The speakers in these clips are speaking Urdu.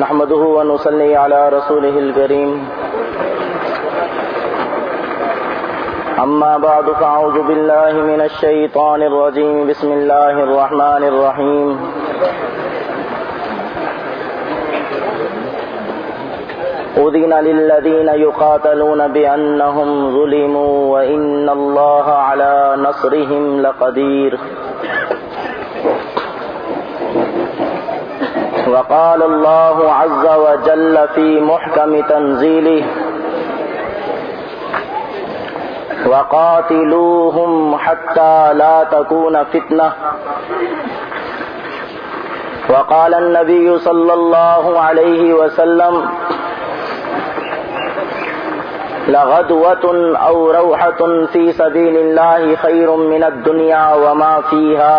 نحمده ونصلي على رسوله الكريم. أما بعد، فأعوذ بالله من الشيطان الرجيم. بسم الله الرحمن الرحيم. أذن للذين يقاتلون بأنهم ظلموا وإن الله على نصرهم لقدير. وقال الله عز وجل في محكم تنزيله وقاتلوهم حتى لا تكون فتنة. وقال النبي صلى الله عليه وسلم لغدوة أو روحة في سبيل الله خير من الدنيا وما فيها.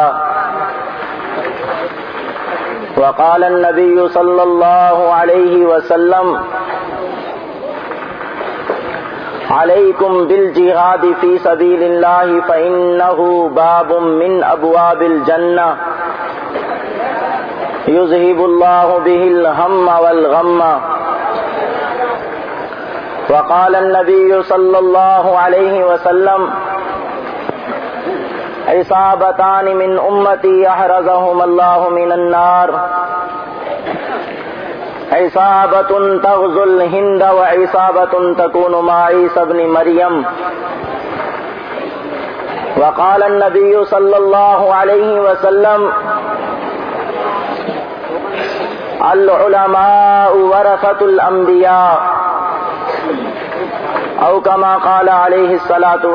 وقال النبي صلى الله عليه وسلم، عليكم بالجهاد في سبيل الله فإنه باب من أبواب الجنة. يذهب الله به الهم والغم. وقال النبي صلى الله عليه وسلم عصابتان من أمتي يحرزهم الله من النار. عصابة تغزو الهند وعصابة تكون مع عيسى بن مريم وقال النبي صلى الله عليه وسلم، العلماء ورثة الأنبياء أو كما قال عليه الصلاة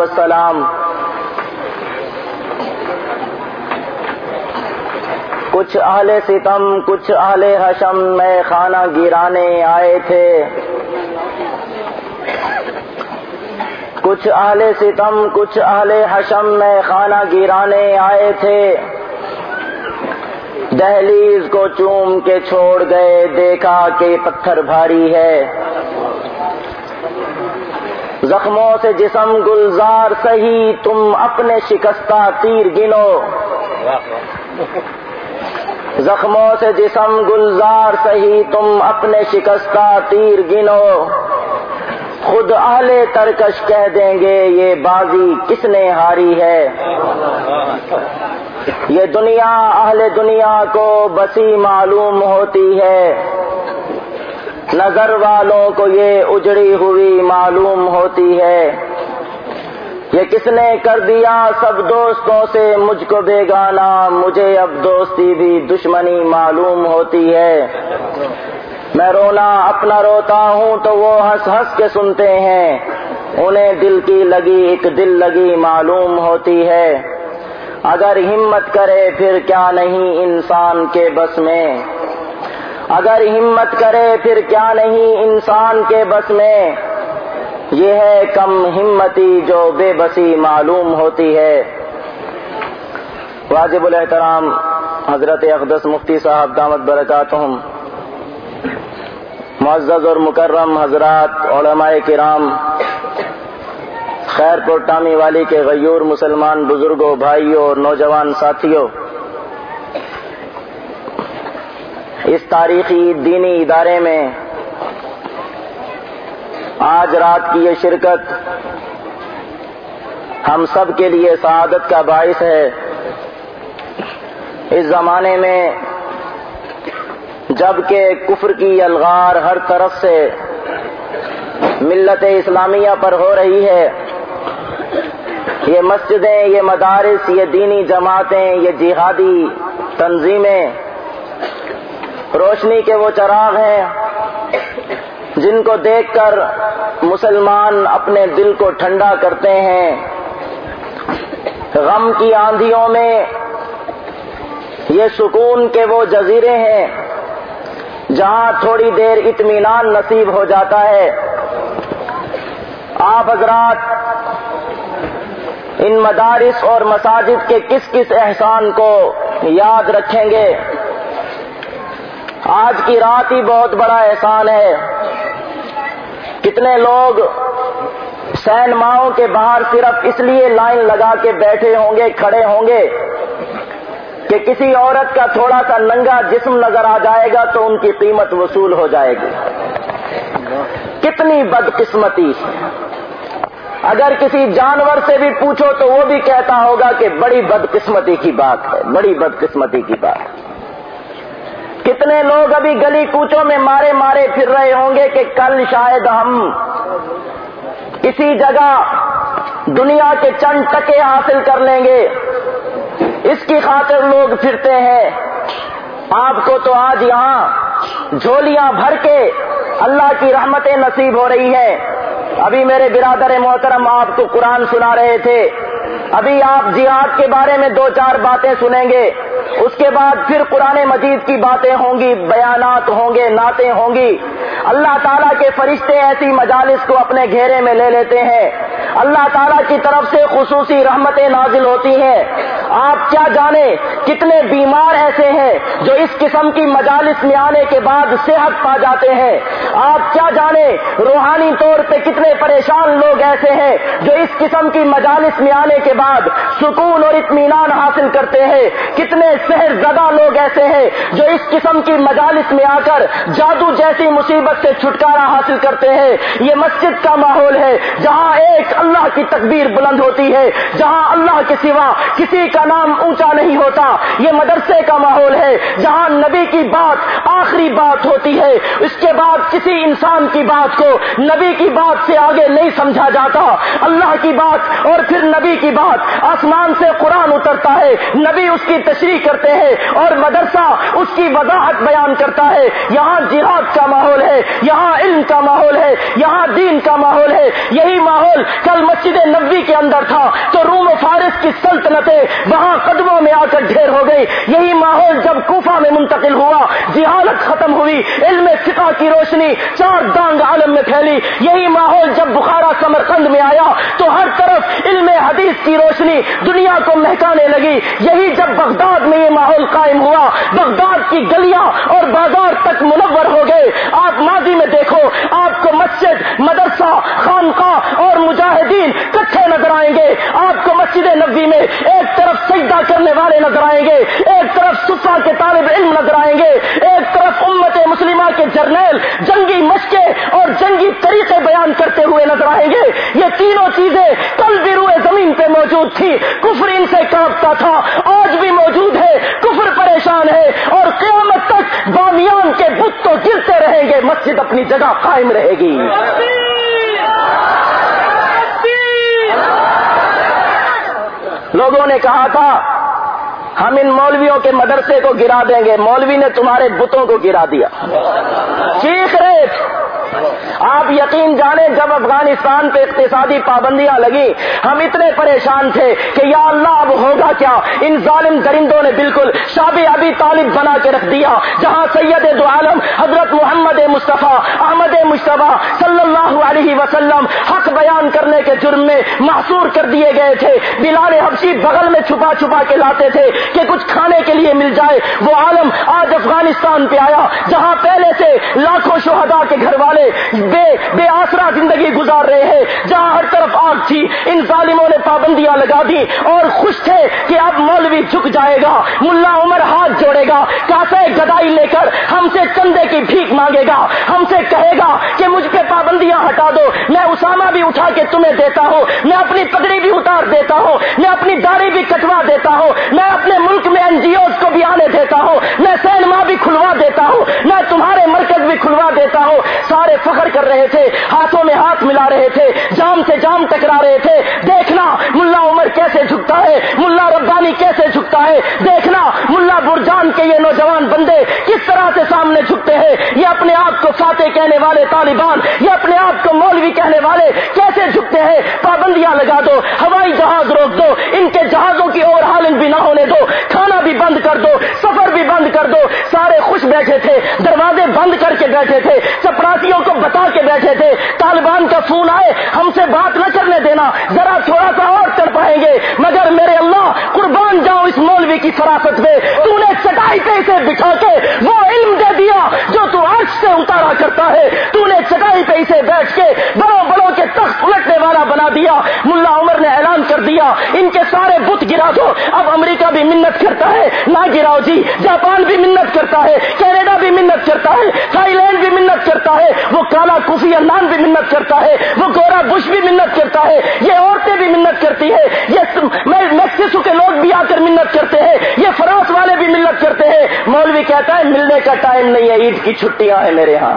کچھ اہل ستم، کچھ اہل حشم میں خانہ گرانے آئے تھے۔ کچھ اہل ستم، کچھ اہل حشم میں خانہ گرانے آئے تھے۔ دہلیز کو چوم کے چھوڑ گئے، دیکھا کہ پتھر بھاری ہے۔ زخموں سے جسم گلزار سہی تم اپنے شکستہ تیر گنو۔ زخموں سے جسم گلزار سہی، تم اپنے شکستہ تیر گنو۔ خود اہل ترکش کہہ دیں گے، یہ بازی کس نے ہاری ہے؟ یہ دنیا، اہل دنیا کو بسی معلوم ہوتی ہے۔ نظر والوں کو یہ اجڑی ہوئی معلوم ہوتی ہے۔ یہ کس نے کر دیا؟ سب دوستوں سے مجھ کو بیگانا مجھے اب دوستی بھی دشمنی معلوم ہوتی ہے۔ میں رونا، اپنا روتا ہوں تو وہ ہنس ہنس کے سنتے ہیں۔ انہیں دل کی لگی، ایک دل لگی معلوم ہوتی ہے۔ اگر ہمت کرے پھر کیا نہیں انسان کے بس میں۔ اگر ہمت کرے پھر کیا نہیں انسان کے بس میں۔ یہ ہے کم ہمتی جو بے بسی معلوم ہوتی ہے۔ واجب الاحترام، حضرت اقدس مفتی صاحب دامت برکاتہم۔ معزز اور مکرم حضرات، علماء کرام، خیر پور ٹامی والی کے غیور مسلمان بزرگوں، بھائیوں اور نوجوان ساتھیوں۔ اس تاریخی دینی ادارے میں آج رات کی یہ شرکت ہم سب کے لیے سعادت کا باعث ہے۔ اس زمانے میں جبکہ کفر کی الغار ہر طرف سے ملت اسلامیہ پر ہو رہی ہے، یہ مسجدیں، یہ مدارس، یہ دینی جماعتیں، یہ جہادی تنظیمیں، روشنی کے وہ چراغ ہیں۔ جن کو دیکھ کر مسلمان اپنے دل کو ٹھنڈا کرتے ہیں، غم کی آندھیوں میں یہ سکون کے وہ جزیرے ہیں جہاں تھوڑی دیر اطمینان نصیب ہو جاتا ہے۔ آپ حضرات، ان مدارس اور مساجد کے کس کس احسان کو یاد رکھیں گے؟ آج کی رات ہی بہت بڑا احسان ہے۔ کتنے لوگ سینماؤں کے باہر صرف اس لیے لائن لگا کے بیٹھے ہوں گے، کھڑے ہوں گے کہ کسی عورت کا تھوڑا سا ننگا جسم نظر آ جائے گا تو ان کی قیمت وصول ہو جائے گی۔ کتنی بدقسمتی۔ اگر کسی جانور سے بھی پوچھو تو وہ بھی کہتا ہوگا کہ بڑی بدقسمتی کی بات ہے، بڑی بدقسمتی کی بات۔ ہے کتنے لوگ ابھی گلی کوچوں میں مارے مارے پھر رہے ہوں گے کہ کل شاید ہم کسی جگہ دنیا کے چند ٹکے حاصل کر لیں گے۔ اس کی خاطر لوگ پھرتے ہیں۔ آپ کو تو آج یہاں جھولیاں بھر کے اللہ کی رحمتیں نصیب ہو رہی ہیں۔ ابھی میرے برادر محترم آپ کو قرآن سنا رہے تھے۔ ابھی آپ جہاد کے بارے میں دو چار باتیں سنیں گے۔ اس کے بعد پھر قرآن مجید کی باتیں ہوں گی، بیانات ہوں گے، نعتیں ہوں گی۔ اللہ تعالیٰ کے فرشتے ایسی مجالس کو اپنے گھیرے میں لے لیتے ہیں۔ اللہ تعالیٰ کی طرف سے خصوصی رحمتیں نازل ہوتی ہیں۔ آپ کیا جانے کتنے بیمار ایسے ہیں جو اس قسم کی مجالس میں آنے کے بعد صحت پا جاتے ہیں۔ آپ کیا جانے روحانی طور پہ کتنے پریشان لوگ ایسے ہیں جو اس قسم کی مجالس میں آنے کے بعد سکون اور اطمینان حاصل کرتے ہیں۔ کتنے شہر زدہ لوگ ایسے ہیں جو اس قسم کی مجالس میں آ کر جادو جیسی مصیبت سے چھٹکارا حاصل کرتے ہیں۔ یہ مسجد کا ماحول ہے جہاں ایک اللہ کی تکبیر بلند ہوتی ہے، جہاں اللہ کے سوا کسی کا نام اونچا نہیں ہوتا۔ یہ مدرسے کا ماحول ہے جہاں نبی کی بات آخری بات ہوتی ہے۔ اس کے بعد کسی انسان کی بات کو نبی کی بات سے آگے نہیں سمجھا جاتا۔ اللہ کی بات اور پھر نبی کی بات آسمان سے قرآن اترتا ہے، نبی اس کی تشریح کرتے ہیں اور مدرسہ اس کی وضاحت بیان کرتا ہے۔ یہاں جہاد کا ماحول ہے، یہاں علم کا ماحول ہے، یہاں دین کا ماحول ہے۔ یہی ماحول کل مسجد نبی کے اندر تھا، تو روم و فارس کی سلطنتیں وہاں قدموں میں آ کر ڈھیر ہو گئی۔ یہی ماحول جب کوفہ میں منتقل ہوا، جہالت ختم ہوئی، علم فقہ کی روشنی چار دانگ عالم میں پھیلی۔ یہی ماحول جب بخارا سمرقند میں آیا، تو ہر طرف علم حدیث کی روشنی دنیا کو مہکانے لگی۔ یہی جب بغداد میں یہ ماحول قائم ہوا، بغداد کی گلیاں اور بازار تک منور ہو گئے۔ آپ ماضی میں دیکھو، آپ کو مسجد، مدرسہ، خانقاہ اور مجاہدین کٹھے نظر آئیں گے۔ آپ کو مسجد نبی میں ایک طرف سجدہ کرنے والے نظر آئیں گے، ایک طرف صفا کے طالب علم نظر آئیں گے، ایک طرف امت مسلمہ کے جرنیل جنگی مشقیں اور جنگی طریقے بیان کرتے ہوئے نظر آئیں گے۔ یہ تینوں چیزیں کل بھی روئے زمین پہ موجود تھی۔ کفر ان سے کاپتا تھا۔ آج بھی موجود ہے۔ کفر پریشان ہے۔ اور قیامت تک بامیان کے بت تو گرتے رہیں گے۔ مسجد اپنی جگہ قائم رہے گی۔ لوگوں نے کہا تھا، ہم ان مولویوں کے مدرسے کو گرا دیں گے۔ مولوی نے تمہارے بتوں کو گرا دیا۔ چیخ رہے۔ آپ یقین جانیں جب افغانستان پہ اقتصادی پابندیاں لگی ہم اتنے پریشان تھے کہ یا اللہ اب ہوگا کیا؟ ان ظالم درندوں نے بالکل شابی ابھی طالب بنا کے رکھ دیا، جہاں سید دو عالم حضرت محمد مصطفیٰ، احمد مشتبہ صلی اللہ علیہ وسلم حق بیان کرنے کے جرم میں محصور کر دیے گئے تھے۔ بلال حبشی بغل میں چھپا چھپا کے لاتے تھے کہ کچھ کھانے کے لیے مل جائے۔ وہ عالم آج افغانستان پہ آیا، جہاں پہلے سے لاکھوں شہدا کے گھر والے بے بے آسرا زندگی گزار رہے ہیں۔ جہاں ہر طرف آگ تھی، ان ظالموں نے پابندیاں لگا دی اور خوش تھے کہ اب مولوی جھک جائے گا، ملا عمر ہاتھ جوڑے گا کاسے گدائی لے کر ہم سے چندے کی بھیک مانگے گا، ہم سے کہے گا کہ مجھ پہ پابندیاں ہٹا دو، میں اسامہ بھی اٹھا کے تمہیں دیتا ہوں، میں اپنی پگڑی بھی اتار دیتا ہوں، میں اپنی داڑھی بھی کٹوا دیتا ہوں، میں اپنے ملک میں این جی اوز کو بھی آنے دیتا ہوں، میں سینما بھی کھلوا دیتا ہوں، میں تمہارے مرکز بھی کھلوا دیتا ہوں، سارے فخر کر رہے تھے، ہاتھوں میں ہاتھ ملا رہے تھے، جام سے جام ٹکرا رہے تھے۔ دیکھنا، ملا عمر کیسے جھکتا ہے، ملا ربانی کیسے جھکتا ہے۔ دیکھنا، ملا برجان کے یہ نوجوان بندے کس طرح سے سامنے جھکتے ہیں؟ یہ اپنے آپ کو فاتح کہنے والے طالبان، یہ اپنے آپ کو مولوی کہنے والے کیسے جھکتے ہیں؟ پابندیاں لگا دو، ہوائی جہاز روک دو، ان کے جہازوں کی اور حالت بھی نہ ہونے دو، کھانا بھی بند کر دو، سفر بھی بند کر دو۔ سارے خوش بیٹھے تھے، دروازے بند کر کے بیٹھے تھے چپراسیوں کو بتا کے بیٹھے تھے۔ طالبان کا فون آئے، ہم سے بات نہ کرنے دینا، ذرا تھوڑا سا اور چڑھ پائیں گے۔ مگر میرے اللہ، قربان جاؤ اس مولوی کی فراست پہ تو نے چٹائی پہ اسے بٹھا کے وہ علم دے دیا جو تو عرش سے اتارا کرتا ہے۔ تو نے چٹائی پہ اسے بیٹھ کے بڑوں بڑوں کے تخت الٹنے والا بنا دیا۔ ملا عمر نے اعلان کر دیا، ان کے سارے بت گرا دو۔ اب امریکہ بھی منت کرتا ہے۔ نہ گراؤ جی جاپان بھی منت کرتا ہے۔ کینیڈا بھی منت کرتا ہے۔ تھائی لینڈ بھی منت کرتا ہے۔ وہ کالا کوفی انان بھی منت کرتا ہے۔ وہ گورا بش بھی منت کرتا ہے۔ یہ عورتیں بھی منت کرتی ہے یہ میکسیسو کے لوگ بھی آ کر منت کرتے ہیں یہ فرانس والے بھی منت کرتے ہیں مولوی کہتا ہے ملنے کا ٹائم نہیں ہے عید کی چھٹیاں ہیں میرے ہاں۔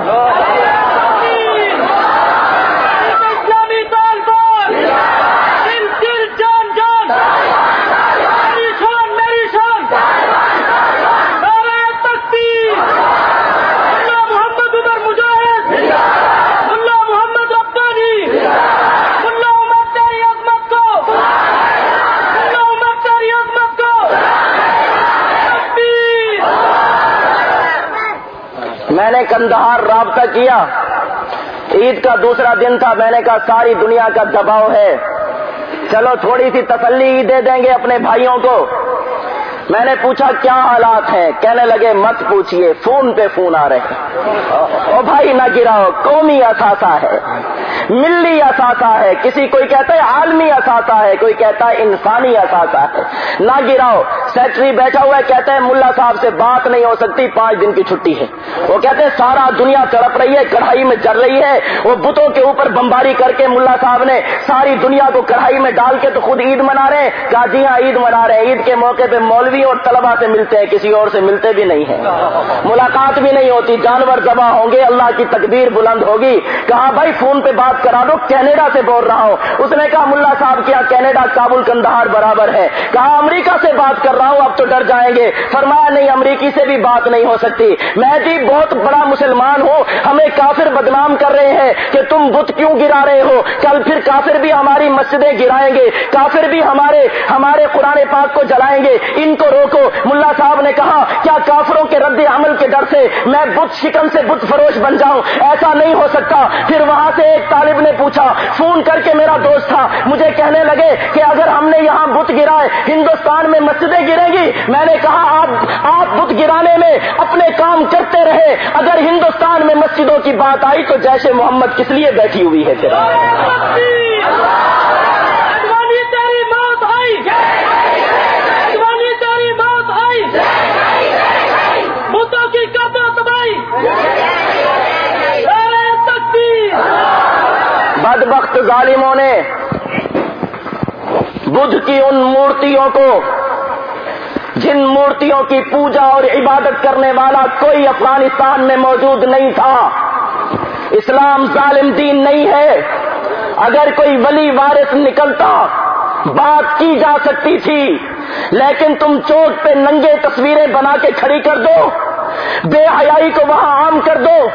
کیا۔ عید کا دوسرا دن تھا، میں نے کہا ساری دنیا کا دباؤ ہے۔ چلو تھوڑی سی تسلی دے دیں گے اپنے بھائیوں کو۔ میں نے پوچھا، کیا حالات ہیں؟ کہنے لگے، مت پوچھئے، فون پہ فون آ رہے ہیں۔ او بھائی، نہ گراؤ، قومی اثاثہ ہے۔ ملی اثاثہ ہے، کسی کوئی کہتا ہے عالمی اثاثہ ہے، کوئی کہتا ہے انسانی اثاثہ ہے۔ نہ گراؤ، سیکٹری بیٹھا ہوا ہے، کہتا ہے ملا صاحب سے بات نہیں ہو سکتی، پانچ دن کی چھٹی ہے۔ وہ کہتے ہیں سارا دنیا تڑپ رہی ہے، کڑھائی میں جل رہی ہے۔ وہ بتوں کے اوپر بمباری کر کے ملا صاحب نے ساری دنیا کو کڑھائی میں ڈال کے تو خود عید منا رہے ہیں۔ کہا جی ہاں عید منا رہے ہیں۔ عید کے موقع پہ مولوی اور طلبا سے ملتے ہیں، کسی اور سے ملتے بھی نہیں ہیں۔ ملاقات بھی نہیں ہوتی، جانور ذبح ہوں گے، اللہ کی تقدیر بلند ہوگی۔ کہا بھائی، فون پہ بات بات کرا دو، کینیڈا سے بول رہا ہوں۔ اس نے کہا، ملا صاحب کیا کینیڈا، کابل، کندہار برابر ہے۔ کہا، امریکہ سے بات کر رہا ہوں، اب تو ڈر جائیں گے۔ فرمایا، نہیں، امریکی سے بھی بات نہیں ہو سکتی۔ میں جی بہت بڑا مسلمان ہوں۔ ہمیں کافر بدنام کر رہے ہیں کہ تم بت کیوں گرا رہے ہو؟ کل پھر کافر بھی ہماری مسجدیں گرائیں گے۔ کافر بھی ہمارے ہمارے قرآن پاک کو جلائیں گے۔ ان کو روکو۔ ملا صاحب نے کہا، کیا کافروں کے رد عمل کے ڈر سے میں بت شکن سے بت فروش بن جاؤں؟ ایسا نہیں ہو سکتا۔ پھر وہاں سے ایک طالب نے پوچھا، فون کر کے میرا دوست تھا۔ مجھے کہنے لگے کہ اگر ہم نے یہاں بت گرائے، ہندوستان میں مسجدیں گریں گی۔ میں نے کہا، آپ آپ بت گرانے میں اپنے کام کرتے رہے۔ اگر ہندوستان میں مسجدوں کی بات آئی تو جیسے محمد کس لیے بیٹھی ہوئی ہے تیرا بد بخت ظالموں نے بدھ کی ان مورتیوں کو، جن مورتیوں کی پوجا اور عبادت کرنے والا کوئی افغانستان میں موجود نہیں تھا۔ اسلام ظالم دین نہیں ہے۔ اگر کوئی ولی وارث نکلتا، بات کی جا سکتی تھی، لیکن تم چوک پہ ننگے تصویریں بنا کے کھڑی کر دو، بے حیائی کو وہاں عام کر دو۔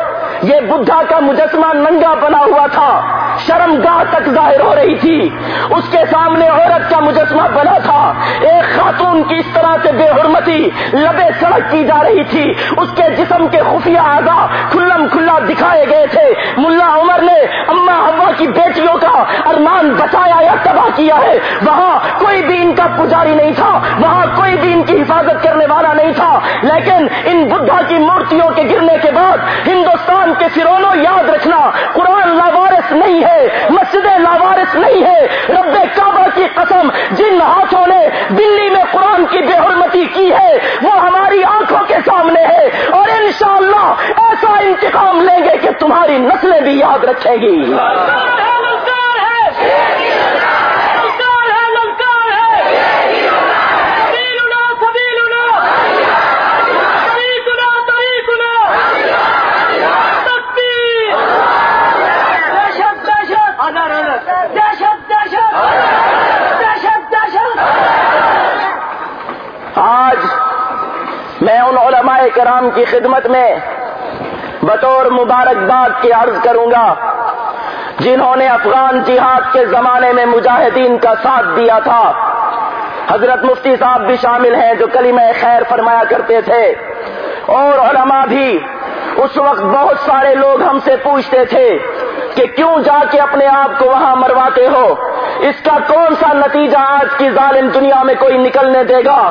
یہ بدھا کا مجسمہ ننگا بنا ہوا تھا۔ شرم گاہ تک ظاہر ہو رہی تھی۔ اس کے سامنے عورت کا مجسمہ بنا تھا۔ ایک خاتون کی اس طرح سے بے حرمتی لبے سڑک کی جا رہی تھی۔ اس کے جسم کے خفیہ آگا کھلم کھلا دکھائے گئے تھے۔ ملا عمر نے اما ہوا کی بیٹیوں کا ارمان بچایا یا تباہ کیا ہے۔ وہاں کوئی بھی ان کا پجاری نہیں تھا۔ وہاں کوئی بھی ان کی حفاظت کرنے والا نہیں تھا۔ لیکن ان بدھا کی مورتیوں کے گرنے کے بعد ہندوستان کے فرونوں یاد رکھنا قرآن لاوارس نہیں ہے۔ مسجدیں لاوارس نہیں ہے، رب کعبہ کی قسم جن ہاتھوں نے دلی میں قرآن کی بے حرمتی کی ہے، وہ ہماری آنکھوں کے سامنے ہے اور انشاءاللہ ایسا انتقام لیں گے کہ تمہاری نسلیں بھی یاد رکھیں گی۔ کرام کی خدمت میں بطور مبارکباد کے عرض کروں گا، جنہوں نے افغان جہاد کے زمانے میں مجاہدین کا ساتھ دیا تھا۔ حضرت مفتی صاحب بھی شامل ہیں جو کلمہ خیر فرمایا کرتے تھے۔ اور علماء بھی اس وقت بہت سارے لوگ ہم سے پوچھتے تھے کہ کیوں جا کے اپنے آپ کو وہاں مرواتے ہو؟ اس کا کون سا نتیجہ آج کی ظالم دنیا میں کوئی نکلنے دے گا؟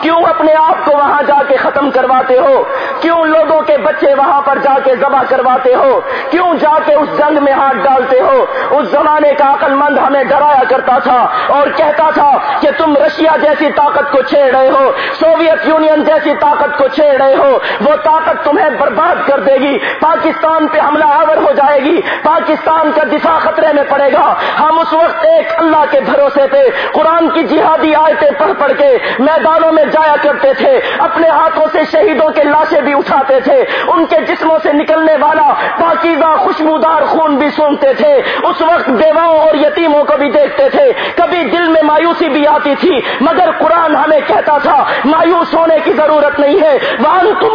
کیوں اپنے آپ کو وہاں جا کے ختم کرواتے ہو؟ کیوں لوگوں کے بچے وہاں پر جا کے ذبح کرواتے ہو؟ کیوں جا کے اس جنگ میں ہاتھ ڈالتے ہو؟ اس زمانے کا عقل مند ہمیں ڈرایا کرتا تھا اور کہتا تھا کہ تم رشیا جیسی طاقت کو چھیڑ رہے ہو، سوویت یونین جیسی طاقت کو چھیڑ رہے ہو، وہ طاقت تمہیں برباد کر دے گی، پاکستان پہ حملہ آور ہو جائے گی، پاکستان کا دفاع خطرے میں پڑے گا۔ ہم اس وقت ایک اللہ کے بھروسے پہ، قرآن کی جہادی آیتیں پڑھ پڑھ کے میدانوں میں جایا کرتے تھے، اپنے ہاتھوں سے شہیدوں کے لاشیں بھی اٹھاتے تھے، ان کے جسموں سے نکلنے والا پاکیزہ خوشبودار خون بھی سونگتے تھے، اس وقت بیواؤں اور یتیموں کو بھی دیکھتے تھے۔ کبھی دل میں مایوسی بھی آتی تھی، مگر قرآن ہمیں کہتا تھا، مایوس ہونے کی ضرورت نہیں ہے۔ وان تم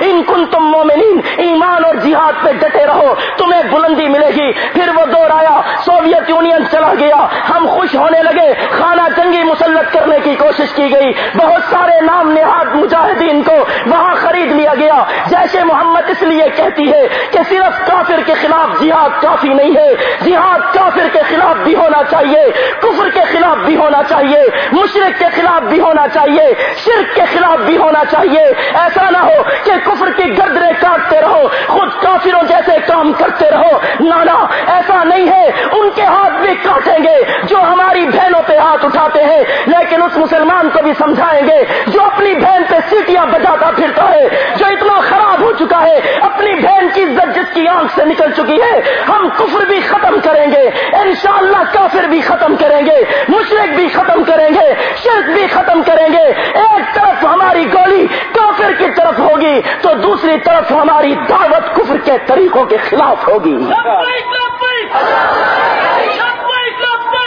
ان کن تم مومنین، ایمان اور جہاد پہ ڈٹے رہو، تمہیں بلندی ملے گی۔ پھر وہ دور آیا، سوویت یونین چلا گیا۔ ہم خوش ہونے لگے۔ خانہ جنگی مسلط کرنے کی کوشش کی گئی۔ بہت سارے نام نہاد مجاہدین کو وہاں خرید لیا گیا۔ جیسے محمد اس لیے کہتی ہے کہ صرف کافر کے خلاف جہاد کافی نہیں ہے۔ جہاد کافر کے خلاف بھی ہونا چاہیے۔ کفر کے خلاف بھی ہونا چاہیے۔ مشرق کے خلاف بھی ہونا چاہیے۔ شرک کے خلاف بھی ہونا چاہیے۔ ایسا نہ ہو کہ کفر کی گردرے کاٹتے رہو۔ خود کافروں جیسے کام کرتے رہو۔ نانا، ایسا نہیں ہے۔ ان کے ہاتھ بھی کاٹ کاٹیں گے، جو ہماری بہنوں پہ ہاتھ اٹھاتے ہیں، لیکن اس مسلمان کو بھی سمجھائیں گے، جو اپنی بہن پہ سیٹیاں بجاتا پھرتا ہے، جو اتنا خراب ہو چکا ہے، اپنی بہن کی عزت جس کی آنکھ سے نکل چکی ہے، ہم کفر بھی ختم کریں گے، انشاءاللہ کافر بھی ختم کریں گے مشرق بھی ختم کریں گے، شرک بھی ختم کریں گے۔ ایک طرف ہماری گولی کافر کی طرف ہوگی، تو دوسری طرف ہماری دعوت کفر کے طریقوں کے خلاف ہوگی۔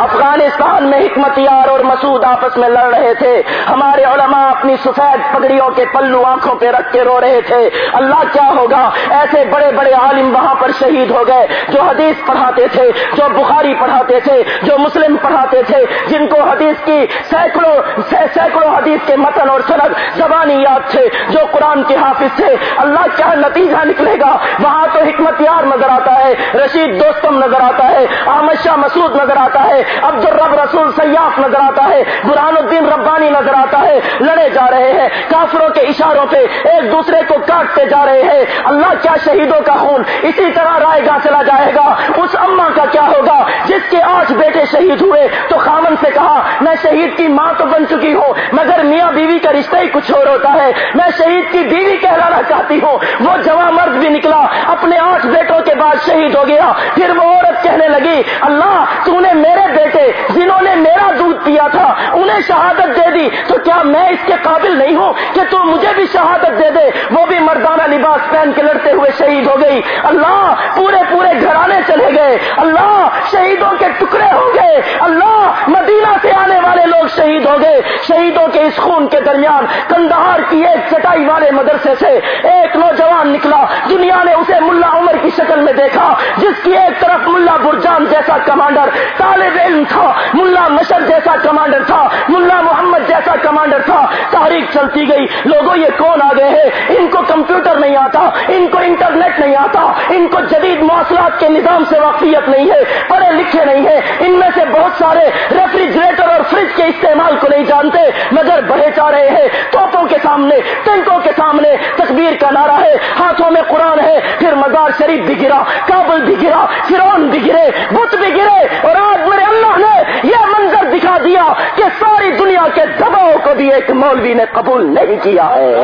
افغانستان میں حکمت یار اور مسعود آپس میں لڑ رہے تھے۔ ہمارے علماء اپنی سفید پگڑیوں کے پلو آنکھوں پہ رکھ کے رو رہے تھے۔ اللہ کیا ہوگا؟ ایسے بڑے بڑے عالم وہاں پر شہید ہو گئے۔ جو حدیث پڑھاتے تھے، جو بخاری پڑھاتے تھے، جو مسلم پڑھاتے تھے، جن کو حدیث کی سینکڑوں سینکڑوں حدیث کے متن اور سند زبانی یاد تھے، جو قرآن کے حافظ تھے۔ اللہ کیا نتیجہ نکلے گا؟ وہاں تو حکمت یار نظر آتا ہے، رشید دوستم نظر آتا ہے، احمد شاہ مسعود نظر آتا ہے عبد الرب رسول سیاف نظر آتا ہے برہان الدین ربانی نظر آتا ہے، لڑے جا رہے ہیں، کافروں کے اشاروں پہ ایک دوسرے کو کاٹتے جا رہے ہیں۔ اللہ کیا شہیدوں کا خون اسی طرح رائے گا چلا جائے گا؟ اس اما کا کیا ہوگا؟ جس کے آٹھ بیٹے شہید ہوئے، تو خامن سے کہا، میں شہید کی ماں تو بن چکی ہوں، مگر میاں بیوی کا رشتہ ہی کچھ اور ہوتا ہے۔ میں شہید کی بیوی کہلانا چاہتی ہوں۔ وہ جوان مرد بھی نکلا، اپنے آٹھ بیٹوں کے بعد شہید ہو گیا۔ پھر وہ عورت کہنے لگی، اللہ تو نے میرے بیٹے جنہوں نے میرا دودھ پیا تھا، انہیں شہادت دے دی۔ تو کیا میں اس کے قابل نہیں ہوں کہ تو مجھے بھی شہادت دے دے؟ وہ بھی مردانہ لباس پہن کے لڑتے ہوئے شہید ہو گئی۔ اللہ پورے پورے گھرانے چلے گئے۔ اللہ شہیدوں کے ٹکڑے ہو گئے۔ اللہ مدینہ سے آنے والے لوگ شہید ہو گئے۔ شہیدوں کے اس خون کے درمیان کندہار کی ایک چٹائی والے مدرسے سے ایک نوجوان نکلا دنیا نے اسے ملا عمر کی شکل میں دیکھا، جس کی ایک طرف ملا برجان جیسا کمانڈر، طالب علم تھا، ملا نشر جیسا کمانڈر تھا، ملا محمد جیسا کمانڈر تھا۔ تاریخ چلتی گئی۔ لوگوں، یہ کون آ گئے ہیں؟ ان کو کمپیوٹر نہیں آتا، ان کو انٹرنیٹ نہیں آتا، ان کو جدید مواصلات کے نظام سے واقفیت نہیں ہے، پڑھے لکھے نہیں ہے ان میں سے بہت سارے ریفریجریٹر اور فریج کے استعمال کو نہیں جانتے، مگر بڑھے چاہ رہے ہیں۔ توپوں کے سامنے، ٹینکوں کے سامنے تصویر کا نعرہ ہے، ہاتھوں میں قرآن ہے، پھر مزار شریف بھی گرا، کابل بھی گرا فرون بھی گرے، بت بھی گرے اور آج میرے اللہ نے یہ منظر دکھا دیا کہ ساری دنیا کے دباؤ کو بھی ایک مولوی نے قبول نہیں کیا ہے۔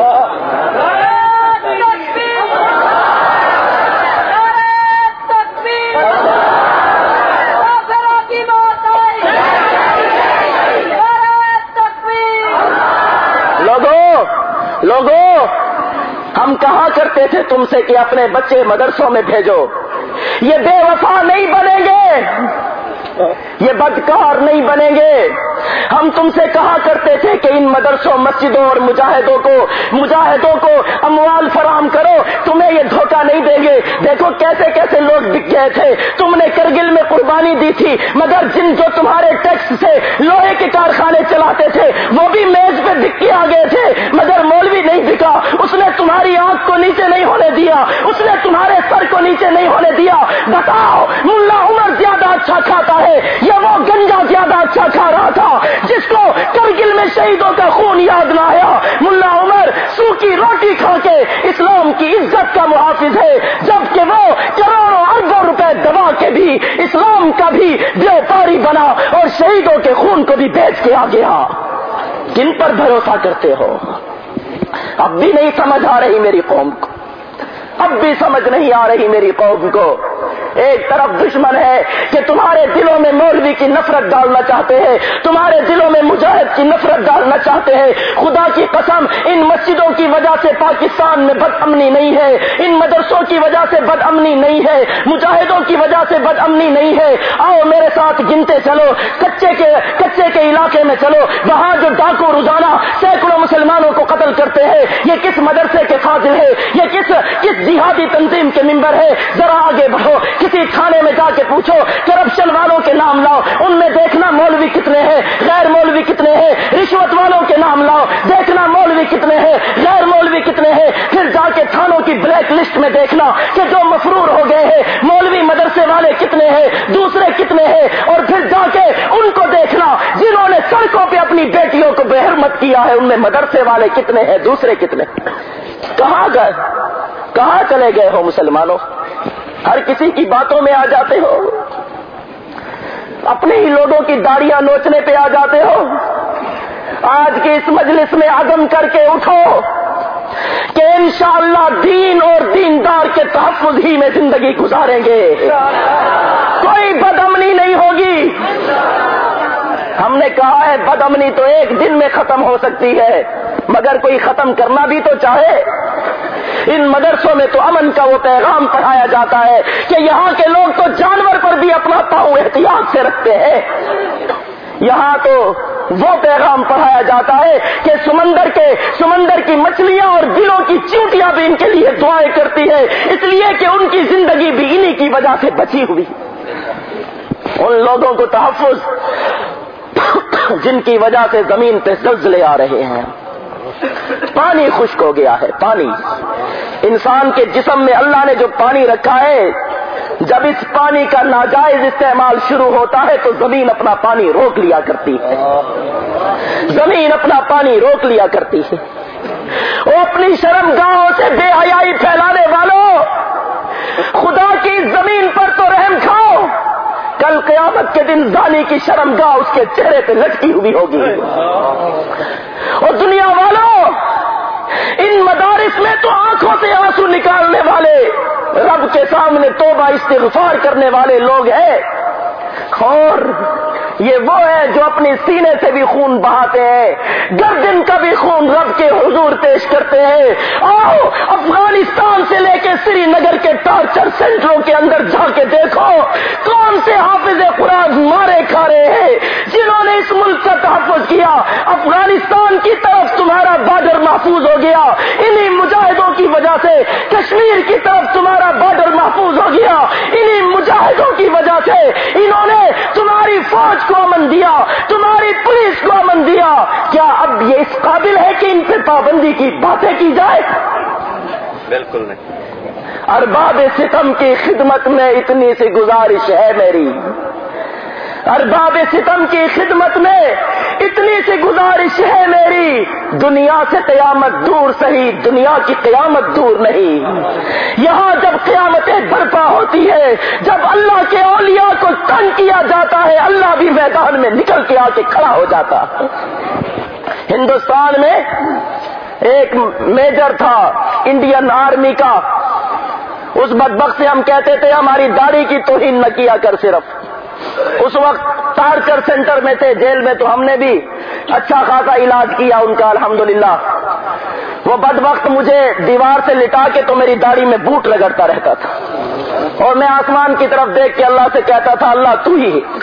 لوگوں ہم کہا کرتے تھے تم سے کہ اپنے بچے مدرسوں میں بھیجو؟ یہ بے وفا نہیں بنیں گے۔ یہ بدکار نہیں بنیں گے۔ ہم تم سے کہا کرتے تھے کہ ان مدرسوں، مسجدوں اور مجاہدوں کو مجاہدوں کو اموال فراہم کرو، تمہیں یہ دھوکہ نہیں دیں گے۔ دیکھو کیسے کیسے لوگ بک گئے تھے۔ تم نے کرگل میں قربانی دی تھی، مگر جن جو تمہارے ٹیکس سے لوہے کے کارخانے چلاتے تھے، وہ بھی میز پہ دکھی آ گئے تھے۔ مگر مولوی نہیں بکا۔ اس نے تمہاری آنکھ کو نیچے نہیں ہونے دیا۔ اس نے تمہارے سر کو نیچے نہیں ہونے دیا۔ بتاؤ، ملا عمر زیادہ اچھا کھاتا ہے یا وہ گنجا زیادہ اچھا کھا رہا تھا؟ جس کو کرگل میں شہیدوں کا خون یاد نہ آیا۔ ملا عمر سوکھی روٹی کھا کے اسلام کی عزت کا محافظ ہے، جبکہ وہ کروڑوں اربوں روپے دبا کے بھی اسلام کا بھی ویوپاری بنا اور شہیدوں کے خون کو بھی بیچ کے آ گیا۔ کن پر بھروسہ کرتے ہو؟ اب بھی نہیں سمجھ آ رہی میری قوم کو۔ اب بھی سمجھ نہیں آ رہی میری قوم کو۔ ایک طرف دشمن ہے کہ تمہارے دلوں میں مولوی کی نفرت ڈالنا چاہتے ہیں، تمہارے دلوں میں مجاہد کی نفرت ڈالنا چاہتے ہیں۔ خدا کی قسم، ان مسجدوں کی وجہ سے پاکستان میں بد امنی نہیں ہے، ان مدرسوں کی وجہ سے بد امنی نہیں ہے، مجاہدوں کی وجہ سے بد امنی نہیں ہے۔ آؤ میرے ساتھ گنتے چلو، کچے کے کچے کے علاقے میں چلو۔ وہاں جو ڈاکو روزانہ سینکڑوں مسلمانوں کو قتل کرتے ہیں، یہ کس مدرسے کے فاضل ہے یہ کس کس جہادی تنظیم کے ممبر ہے ذرا آگے بڑھو۔ کسی تھانے میں جا کے پوچھو کرپشن والوں کے نام لاؤ، ان میں دیکھنا مولوی کتنے ہیں، غیر مولوی کتنے ہیں، رشوت والوں کے نام لاؤ، دیکھنا مولوی کتنے ہیں، غیر مولوی کتنے ہیں، پھر جا کے تھانوں کی بلیک لسٹ میں دیکھنا کہ جو مفرور ہو گئے ہیں، مولوی مدرسے والے کتنے ہیں، دوسرے کتنے ہیں، اور پھر جا کے ان کو دیکھنا جنہوں نے سڑکوں پہ اپنی بیٹیوں کو بےحرمت کیا ہے، ان میں مدرسے والے کتنے ہیں، دوسرے کتنے کہاں گئے؟ کہاں چلے گئے ہو مسلمانوں؟ ہر کسی کی باتوں میں آ جاتے ہو اپنے ہی لوگوں کی داڑیاں نوچنے پہ آ جاتے ہو آج کی اس مجلس میں عدم کر کے اٹھو کہ انشاءاللہ دین اور دیندار کے تحفظ ہی میں زندگی گزاریں گے کوئی بدمنی نہیں ہوگی ہم نے کہا ہے بدمنی تو ایک دن میں ختم ہو سکتی ہے مگر کوئی ختم کرنا بھی تو چاہے ان مدرسوں میں تو امن کا وہ پیغام پڑھایا جاتا ہے کہ یہاں کے لوگ تو جانور پر بھی اپنا پاؤں احتیاط سے رکھتے ہیں۔ یہاں تو وہ پیغام پڑھایا جاتا ہے کہ سمندر کے سمندر کی مچھلیاں اور دلوں کی چوٹیاں بھی ان کے لیے دعائیں کرتی ہے اس لیے کہ ان کی زندگی بھی انہی کی وجہ سے بچی ہوئی۔ ان لوگوں کو تحفظ جن کی وجہ سے زمین پہ زلزلے آ رہے ہیں۔ پانی خشک ہو گیا ہے، پانی۔ انسان کے جسم میں اللہ نے جو پانی رکھا ہے، جب اس پانی کا ناجائز استعمال شروع ہوتا ہے تو زمین اپنا پانی روک لیا کرتی ہے۔ زمین اپنا پانی روک لیا کرتی ہے۔ وہ اپنی شرم گاہوں سے بے حیائی پھیلانے والوں خدا کی زمین پر تو رحم کھاؤ۔ قیامت کے دن زانی کی شرم گاہ اس کے چہرے پہ لٹکی ہوئی ہوگی۔ اور دنیا والوں ان مدارس میں تو آنکھوں سے آنسو نکالنے والے، رب کے سامنے توبہ استغفار کرنے والے لوگ ہیں۔ اور یہ وہ ہے جو اپنی سینے سے بھی خون بہاتے ہیں۔ گردن کا بھی خون رب کے حضور پیش کرتے ہیں، آؤ افغانستان سے لے کے سری نگر کے ٹارچر سینٹروں کے اندر جا کے دیکھو، کون سے حافظ قرآن مارے کھا رہے ہیں۔ جنہوں نے اس ملک کا تحفظ کیا، افغانستان کی طرف تمہارا بارڈر محفوظ ہو گیا۔ انہی مجاہدوں کی وجہ سے کشمیر کی طرف تمہارا بارڈر محفوظ ہو گیا انہی مجاہدوں کی وجہ سے انہوں نے تمہاری فوج کو امن دیا تمہاری پولیس کو امن دیا۔ کیا اب یہ اس قابل ہے کہ ان پہ پابندی کی باتیں کی جائے؟ بالکل نہیں۔ ارباب ستم کی خدمت میں اتنی سی گزارش ہے میری۔ ارباب ستم کی خدمت میں اتنی سی گزارش ہے میری، دنیا سے قیامت دور سہی دنیا کی قیامت دور نہیں۔ یہاں جب قیامتیں برپا ہوتی ہے جب اللہ کے اولیاء کو تنگ کیا جاتا ہے، اللہ بھی میدان میں نکل کے آ کے کھڑا ہو جاتا۔ ہندوستان میں ایک میجر تھا، انڈین آرمی کا۔ اس بدبخت سے ہم کہتے تھے، ہماری داڑھی کی توہین نہ کیا کر صرف۔ اس وقت ٹارچر سینٹر میں تھے، جیل میں تو ہم نے بھی اچھا خاصا علاج کیا ان کا، الحمدللہ۔ وہ بد وقت مجھے دیوار سے لٹا کے تو میری داڑھی میں بوٹ رگڑتا رہتا تھا۔ اور میں آسمان کی طرف دیکھ کے اللہ سے کہتا تھا، اللہ تو ہی ہے۔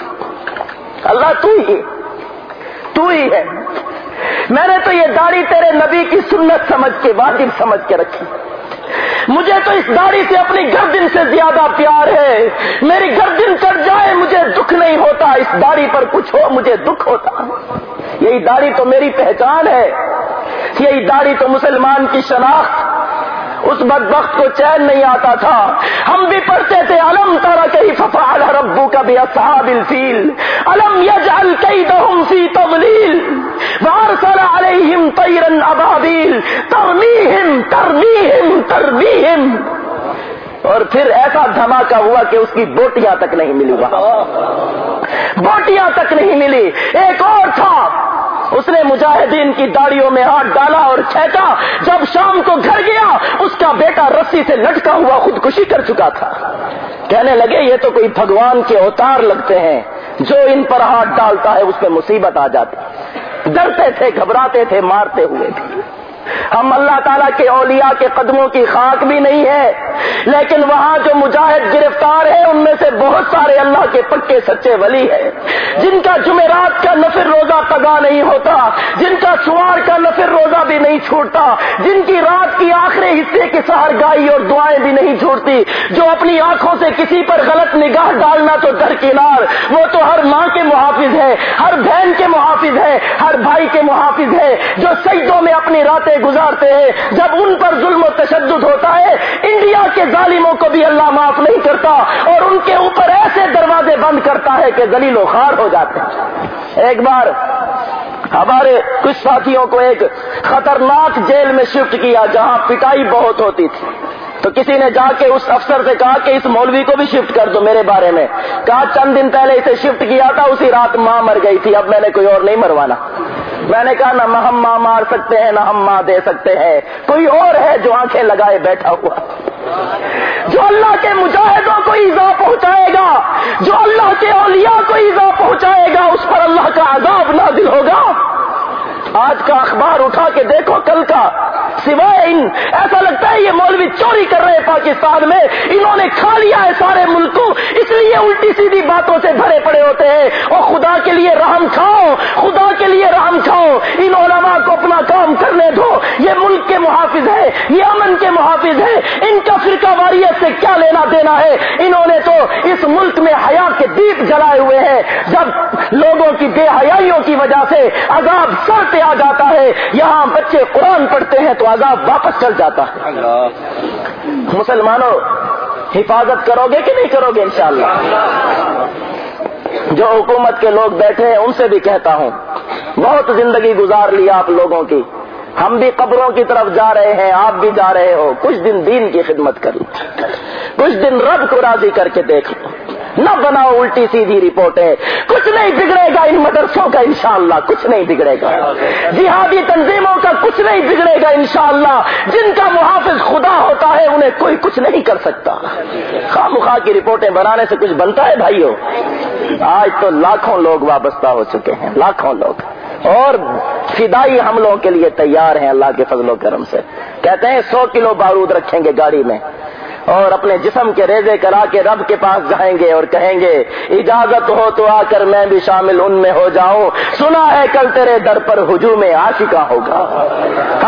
اللہ تو ہی ہے۔ تو ہی ہے۔ میں نے تو یہ داڑھی تیرے نبی کی سنت سمجھ کے، واجب سمجھ کے رکھی۔ مجھے تو اس داڑھی سے اپنی گردن سے زیادہ پیار ہے۔ میری گردن کٹ جائے، مجھے دکھ نہیں ہوتا۔ اس داڑھی پر کچھ ہو، مجھے دکھ ہوتا۔ یہی داڑھی تو میری پہچان ہے۔ یہی داڑھی تو مسلمان کی شناخت اس بدبخت کو چین نہیں آتا تھا۔ ہم بھی پڑھتے تھے، الم تارا کئی ففال ربو کا بھی اصحاب الفیل؟ الم یجعل کیدہم فی تضلیل؟ وارسل علیہم طیرا ابابیل۔ ترمیہم ترمیہم ترمیہم۔ اور پھر ایسا دھماکہ ہوا کہ اس کی بوٹیاں تک نہیں ملی۔ وہاں بوٹیاں تک نہیں ملی۔ ایک اور تھا۔ اس نے مجاہدین کی داڑیوں میں ہاتھ ڈالا اور کھینچا۔ جب شام کو گھر گیا، اس کا بیٹا رسی سے لٹکا ہوا خودکشی کر چکا تھا۔ کہنے لگے، یہ تو کوئی بھگوان کے اوتار لگتے ہیں۔ جو ان پر ہاتھ ڈالتا ہے، اس پہ مصیبت آ جاتی۔ ڈرتے تھے، گھبراتے تھے، مارتے ہوئے بھی۔ ہم اللہ تعالیٰ کے اولیاء کے قدموں کی خاک بھی نہیں ہے۔ لیکن وہاں جو مجاہد گرفتار ہے ان میں سے بہت سارے اللہ کے پکے سچے ولی ہیں۔ جن کا جمعرات کا نفر روزہ قضا نہیں ہوتا، جن کا سوار کا نفر روزہ بھی نہیں چھوٹتا، جن کی رات کی آخری حصے کی سہر گائی اور دعائیں بھی نہیں چھوڑتی جو اپنی آنکھوں سے کسی پر غلط نگاہ ڈالنا تو درکنار، وہ تو ہر ماں کے محافظ ہے، ہر بہن کے محافظ ہے، ہر بھائی کے محافظ ہے، جو سجدوں میں اپنی راتیں گزارتے ہیں۔ جب ان پر ظلم و تشدد ہوتا ہے، انڈیا کے ظالموں کو بھی اللہ معاف نہیں کرتا اور ان کے اوپر ایسے دروازے بند کرتا ہے کہ زلیل و خار ہو جاتے ہیں۔ ایک بار ہمارے کچھ ساتھیوں کو ایک خطرناک جیل میں شفٹ کیا جہاں پٹائی بہت ہوتی تھی۔ تو کسی نے جا کے اس افسر سے کہا کہ اس مولوی کو بھی شفٹ کر دو میرے بارے میں۔ کہا چند دن پہلے اسے شفٹ کیا تھا، اسی رات ماں مر گئی تھی، اب میں نے کوئی اور نہیں مروانا۔ میں نے کہا، نہ ہم ماں مار سکتے ہیں، نہ ہم ماں دے سکتے ہیں۔ کوئی اور ہے جو آنکھیں لگائے بیٹھا ہوا۔ جو اللہ کے مجاہدوں کو ایزا پہنچائے گا، جو اللہ کے اولیاء کو ایزا پہنچائے گا، اس پر اللہ کا عذاب نازل ہوگا۔ آج کا اخبار اٹھا کے دیکھو کل کا۔ سوائے ان۔ ایسا لگتا ہے یہ مولوی چوری کر رہے ہیں پاکستان میں۔ انہوں نے کھا لیا ہے سارے ملک کو اس لیے الٹی سیدھی باتوں سے بھرے پڑے ہوتے ہیں۔ اور خدا کے لیے رحم کھاؤ خدا کے لیے رحم کھاؤ ان علماء کو اپنا کام کرنے دو۔ یہ ملک کے محافظ ہے یہ امن کے محافظ ہے ان کا فرقہ واریت سے کیا لینا دینا ہے؟ انہوں نے تو اس ملک میں حیا کے دیپ جلائے ہوئے ہیں۔ جب لوگوں کی بے حیائیوں کی وجہ سے عذاب سر پہ آ جاتا ہے، یہاں بچے قرآن پڑھتے ہیں تو عذاب واپس چل جاتا ہے۔ مسلمانوں، حفاظت کرو گے کہ نہیں کرو گے انشاءاللہ؟ جو حکومت کے لوگ بیٹھے ہیں، ان سے بھی کہتا ہوں، بہت زندگی گزار لی آپ لوگوں کی۔ ہم بھی قبروں کی طرف جا رہے ہیں، آپ بھی جا رہے ہو۔ کچھ دن دین کی خدمت کر لو۔ کچھ دن رب کو راضی کر کے دیکھ لو۔ نہ بناؤ الٹی سیدھی رپورٹیں۔ کچھ نہیں بگڑے گا ان مدرسوں کا انشاءاللہ، کچھ نہیں بگڑے گا۔ جہادی تنظیموں کا کچھ نہیں بگڑے گا انشاءاللہ۔ جن کا محافظ خدا ہوتا ہے، انہیں کوئی کچھ نہیں کر سکتا۔ خواہ مخواہ کی رپورٹیں بنانے سے کچھ بنتا ہے بھائیو۔ آج تو لاکھوں لوگ وابستہ ہو چکے ہیں، لاکھوں لوگ۔ اور فدائی حملوں کے لیے تیار ہیں اللہ کے فضل و کرم سے۔ کہتے ہیں، سو کلو بارود رکھیں گے گاڑی میں۔ اور اپنے جسم کے ریزے کرا کے رب کے پاس جائیں گے اور کہیں گے، اجازت ہو تو آ کر میں بھی شامل ان میں ہو جاؤں۔ سنا ہے کل تیرے در پر ہجوم عاشقہ ہوگا۔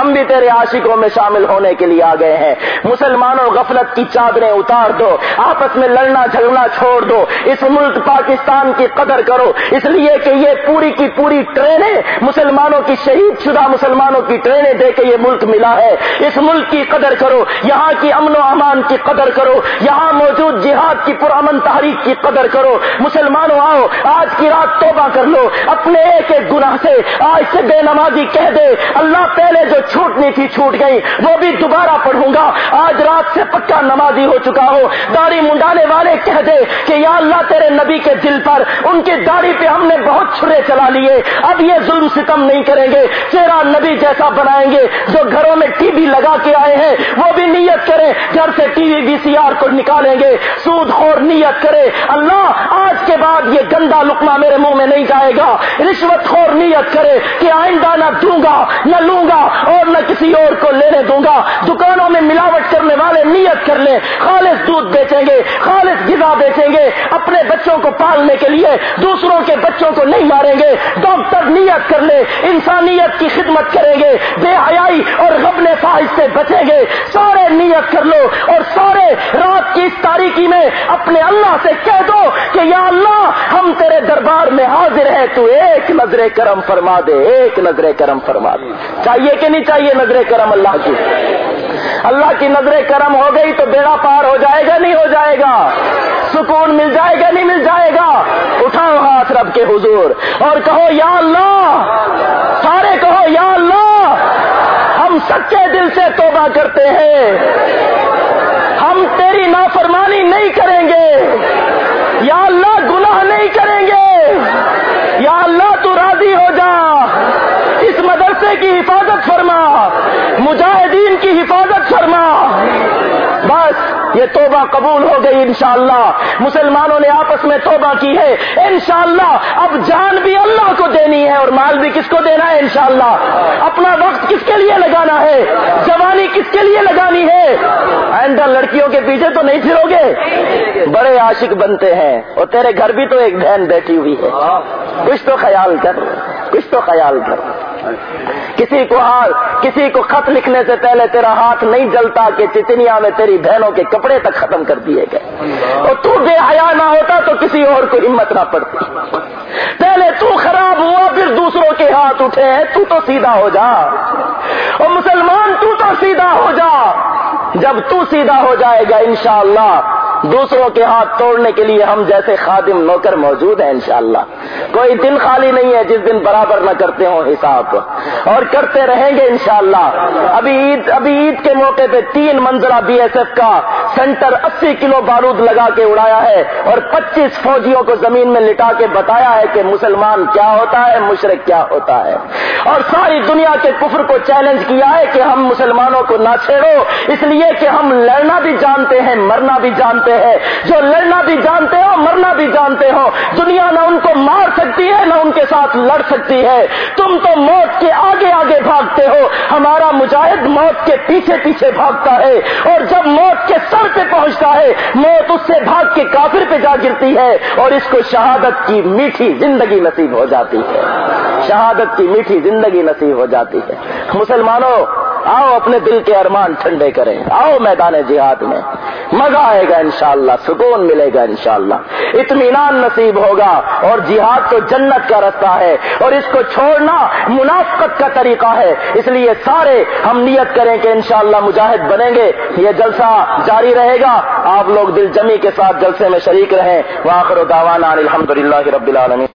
ہم بھی تیرے عاشقوں میں شامل ہونے کے لیے آ گئے ہیں۔ مسلمانوں غفلت کی چادریں اتار دو، آپس میں لڑنا جھگڑنا چھوڑ دو۔ اس ملک پاکستان کی قدر کرو۔ اس لیے کہ یہ پوری کی پوری ٹرینیں مسلمانوں کی شہید شدہ مسلمانوں کی ٹرینیں دے کے یہ ملک ملا ہے۔ اس ملک کی قدر کرو۔ یہاں کی امن و امان کی قدر قدر کرو یہاں موجود جہاد کی پرامن تحریک کی قدر کرو مسلمانوں آؤ، آج کی رات توبہ کر لو۔ اپنے ایک ایک گناہ سے آج سے بے نمازی کہہ دے۔ اللہ پہلے جو چھوٹنی تھی چھوٹ گئی، وہ بھی دوبارہ پڑھوں گا۔ آج رات سے پکا نمازی ہو چکا ہو۔ داڑھی منڈانے والے کہہ دے کہ یا اللہ تیرے نبی کے دل پر ان کی داڑھی پہ ہم نے بہت چھرے چلا لیے۔ اب یہ ظلم ستم نہیں کریں گے۔ چہرہ نبی جیسا بنائیں گے۔ جو گھروں میں ٹی وی لگا کے آئے ہیں، وہ بھی نیت کریں۔ گھر سے TV B C R کو نکالیں گے، سود خور نیت کرے۔ اللہ آج کے بعد یہ گندا لکما میرے منہ میں نہیں جائے گا۔ رشوت خور نیت کرے کہ آئندہ نہ دوں گا، نہ لوں گا اور نہ کسی اور کو لینے دوں گا۔ دکانوں میں ملاوٹ کرنے والے نیت کر لیں۔ خالص دودھ بیچیں گے، خالص غذا بیچیں گے۔ اپنے بچوں کو پالنے کے لیے دوسروں کے بچوں کو نہیں ماریں گے۔ ڈاکٹر نیت کر لے انسانیت کی خدمت کریں گے۔ بے حیائی اور غبن فاحش سے بچیں گے۔ سارے نیت کر لو اور سارے رات کی اس تاریخی میں اپنے اللہ سے کہہ دو کہ یا اللہ، ہم تیرے دربار میں حاضر ہیں، تو ایک نظر کرم فرما دے، ایک نظر کرم فرما دے۔ چاہیے کہ نہیں چاہیے نظر کرم اللہ کی؟ اللہ کی نظر کرم ہو گئی تو بیڑا پار ہو جائے گا، نہیں ہو جائے گا۔ سکون مل جائے گا، نہیں مل جائے گا۔ اٹھاؤ ہاتھ رب کے حضور اور کہو، یا اللہ، سارے کہو، یا اللہ، ہم سچے دل سے توبہ کرتے ہیں۔ تیری نافرمانی نہیں کریں گے۔ یا اللہ گناہ نہیں کریں گے۔ یا اللہ تو راضی ہو جا۔ اس مدرسے کی حفاظت فرما۔ مجاہدین کی حفاظت فرما۔ بس، یہ توبہ قبول ہو گئی انشاءاللہ۔ مسلمانوں نے آپس میں توبہ کی ہے۔ انشاءاللہ، اب جان بھی اللہ کو دینی ہے اور مال بھی کس کو دینا ہے انشاءاللہ؟ اپنا وقت کس کے لیے لگانا ہے؟ جوانی کس کے لیے لگانی ہے آئندہ لڑکیوں کے پیچھے تو نہیں پھرو گے؟ بڑے عاشق بنتے ہیں اور تیرے گھر بھی تو ایک بہن بیٹھی ہوئی ہے۔ کچھ تو خیال کر، کچھ تو خیال کر۔ کسی کو کسی کو خط لکھنے سے پہلے تیرا ہاتھ نہیں جلتا کہ چچنیا میں تیری بہنوں کے کپڑے تک ختم کر دیے گئے۔ اور تو بے حیا نہ ہوتا تو کسی اور کو ہمت نہ پڑتی۔ پہلے تو خراب ہوا، پھر دوسروں کے ہاتھ اٹھے ہیں، تو تو سیدھا ہو جا۔ اور مسلمان تو تو سیدھا ہو جا۔ جب تو سیدھا ہو جائے گا انشاءاللہ، دوسروں کے ہاتھ توڑنے کے لیے ہم جیسے خادم نوکر موجود ہیں انشاءاللہ۔ کوئی دن خالی نہیں ہے جس دن برابر نہ کرتے ہوں حساب۔ اور کرتے رہیں گے انشاءاللہ۔ ابھی عید ابھی عید کے موقع پہ تین منزلہ بی ایس ایف کا سینٹر اسی کلو بارود لگا کے اڑایا ہے اور پچیس فوجیوں کو زمین میں لٹا کے بتایا ہے کہ مسلمان کیا ہوتا ہے، مشرق کیا ہوتا ہے۔ اور ساری دنیا کے کفر کو چیلنج کیا ہے کہ ہم مسلمانوں کو نہ چھیڑو۔ اس لیے کہ ہم لڑنا بھی جانتے ہیں، مرنا بھی جانتے ہیں۔ جو لڑنا بھی جانتے ہو، مرنا بھی جانتے ہو۔ دنیا نہ ان کو مار سکتی ہے، نہ ان کے ساتھ لڑ سکتی ہے۔ تم تو موت کے آگے آگے بھاگتے ہو۔ ہمارا مجاہد موت کے پیچھے پیچھے بھاگتا ہے۔ اور جب موت کے سر پہ پہنچتا ہے، موت اس سے بھاگ کے کافر پہ جا گرتی ہے۔ اور اس کو شہادت کی میٹھی زندگی نصیب ہو جاتی ہے۔ شہادت کی میٹھی زندگی نصیب ہو جاتی ہے۔ مسلمانوں، آؤ اپنے دل کے ارمان ٹھنڈے کریں۔ آؤ میدان جہاد میں۔ مزہ آئے گا انشاءاللہ، سکون ملے گا انشاءاللہ۔ اطمینان نصیب ہوگا اور جہاد تو جنت کا رستہ ہے۔ اور اس کو چھوڑنا منافقت کا طریقہ ہے۔ اس لیے سارے ہم نیت کریں کہ انشاءاللہ مجاہد بنیں گے۔ یہ جلسہ جاری رہے گا۔ آپ لوگ دل جمی کے ساتھ جلسے میں شریک رہیں۔ وآخر دعوانا الحمد للہ رب العالمین۔